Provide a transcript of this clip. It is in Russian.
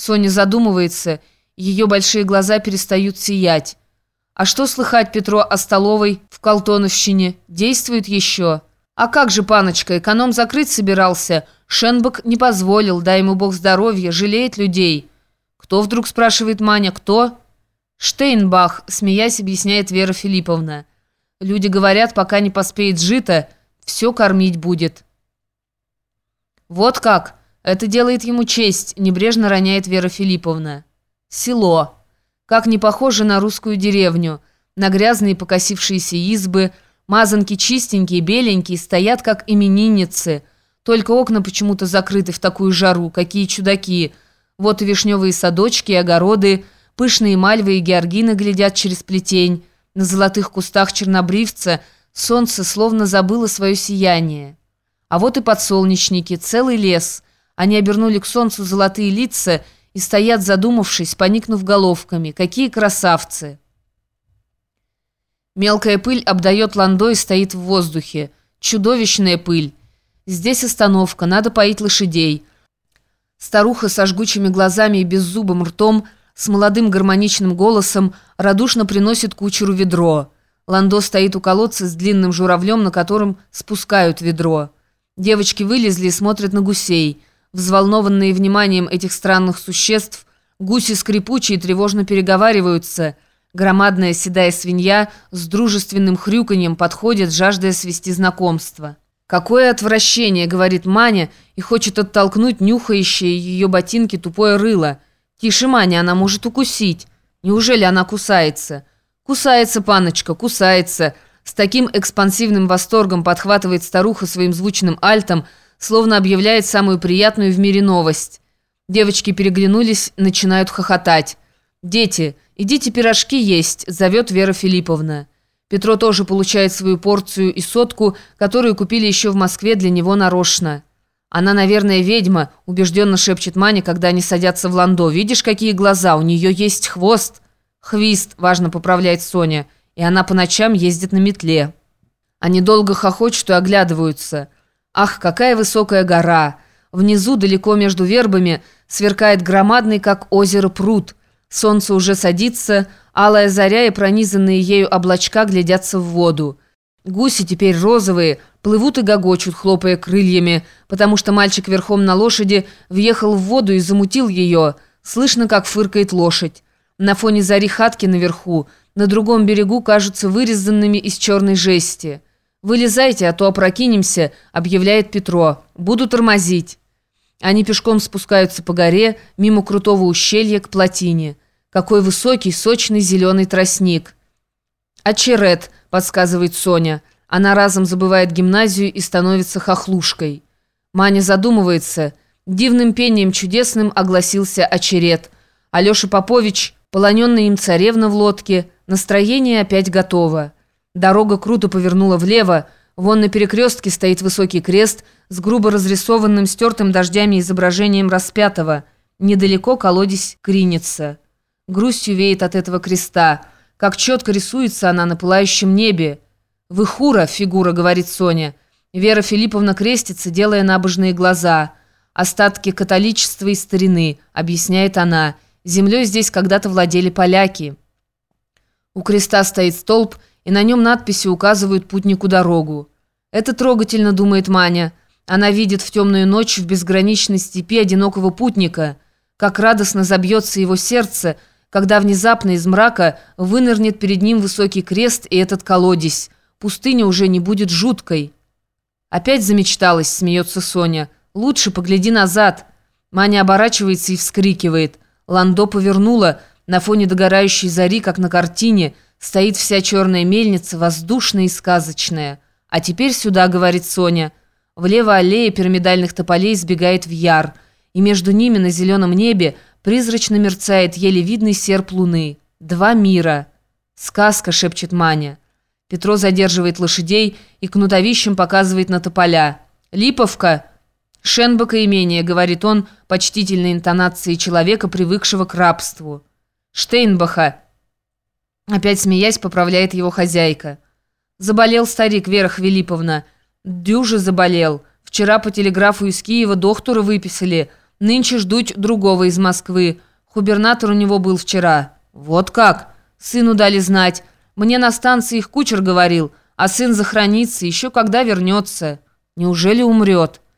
Соня задумывается, ее большие глаза перестают сиять. А что слыхать Петро о столовой в Колтоновщине? Действует еще? А как же, паночка, эконом закрыть собирался. Шенбок не позволил, дай ему бог здоровья, жалеет людей. Кто вдруг спрашивает Маня, кто? Штейнбах, смеясь, объясняет Вера Филипповна. Люди говорят, пока не поспеет жито, все кормить будет. Вот как? Это делает ему честь, небрежно роняет Вера Филипповна. Село. Как не похоже на русскую деревню. На грязные покосившиеся избы, мазанки чистенькие, беленькие, стоят как именинницы. Только окна почему-то закрыты в такую жару, какие чудаки. Вот и вишневые садочки, и огороды, пышные мальвы и георгины глядят через плетень. На золотых кустах чернобривца солнце словно забыло свое сияние. А вот и подсолнечники, целый лес. Они обернули к солнцу золотые лица и стоят, задумавшись, поникнув головками. Какие красавцы! Мелкая пыль обдает ландо и стоит в воздухе. Чудовищная пыль. Здесь остановка, надо поить лошадей. Старуха со жгучими глазами и беззубым ртом, с молодым гармоничным голосом, радушно приносит кучеру ведро. Ландо стоит у колодца с длинным журавлем, на котором спускают ведро. Девочки вылезли и смотрят на гусей. Взволнованные вниманием этих странных существ, гуси скрипучие тревожно переговариваются. Громадная седая свинья с дружественным хрюканьем подходит, жаждая свести знакомство. «Какое отвращение!» — говорит Маня и хочет оттолкнуть нюхающее ее ботинки тупое рыло. «Тише, Маня, она может укусить. Неужели она кусается?» «Кусается, паночка, кусается!» С таким экспансивным восторгом подхватывает старуха своим звучным альтом, словно объявляет самую приятную в мире новость. Девочки переглянулись, начинают хохотать. «Дети, идите пирожки есть», — зовет Вера Филипповна. Петро тоже получает свою порцию и сотку, которую купили еще в Москве для него нарочно. «Она, наверное, ведьма», — убежденно шепчет Маня, когда они садятся в ландо. «Видишь, какие глаза? У нее есть хвост». «Хвист», — важно поправляет Соня и она по ночам ездит на метле. Они долго хохочут и оглядываются. Ах, какая высокая гора! Внизу, далеко между вербами, сверкает громадный, как озеро, пруд. Солнце уже садится, алая заря и пронизанные ею облачка глядятся в воду. Гуси теперь розовые, плывут и гогочут, хлопая крыльями, потому что мальчик верхом на лошади въехал в воду и замутил ее. Слышно, как фыркает лошадь. На фоне зари хатки наверху – на другом берегу кажутся вырезанными из черной жести. «Вылезайте, а то опрокинемся», — объявляет Петро. «Буду тормозить». Они пешком спускаются по горе, мимо крутого ущелья к плотине. Какой высокий, сочный зеленый тростник. «Очерет», — подсказывает Соня. Она разом забывает гимназию и становится хохлушкой. Маня задумывается. Дивным пением чудесным огласился очерет. Алеша Попович, полоненный им царевна в лодке — Настроение опять готово. Дорога круто повернула влево. Вон на перекрестке стоит высокий крест с грубо разрисованным стертым дождями изображением распятого. Недалеко колодец кринится. Грустью веет от этого креста. Как четко рисуется она на пылающем небе. «Выхура, фигура», — говорит Соня. Вера Филипповна крестится, делая набожные глаза. «Остатки католичества и старины», — объясняет она. «Землей здесь когда-то владели поляки». У креста стоит столб, и на нем надписи указывают путнику дорогу. Это трогательно, думает Маня. Она видит в темную ночь в безграничной степи одинокого путника. Как радостно забьется его сердце, когда внезапно из мрака вынырнет перед ним высокий крест и этот колодец. Пустыня уже не будет жуткой. Опять замечталась, смеется Соня. Лучше погляди назад. Маня оборачивается и вскрикивает. Ландо повернула, на фоне догорающей зари, как на картине, стоит вся черная мельница, воздушная и сказочная. «А теперь сюда», — говорит Соня. Влево аллея пирамидальных тополей сбегает в яр, и между ними на зеленом небе призрачно мерцает еле видный серп луны. Два мира. «Сказка», — шепчет Маня. Петро задерживает лошадей и кнутовищем показывает на тополя. «Липовка!» «Шенбока имение», — говорит он, почтительной интонацией человека, привыкшего к рабству. Штейнбаха!» Опять смеясь, поправляет его хозяйка. «Заболел старик, Вера Хвилиповна. Дюже заболел. Вчера по телеграфу из Киева доктора выписали. Нынче ждут другого из Москвы. Губернатор у него был вчера. Вот как? Сыну дали знать. Мне на станции их кучер говорил, а сын захоронится еще когда вернется. Неужели умрет?»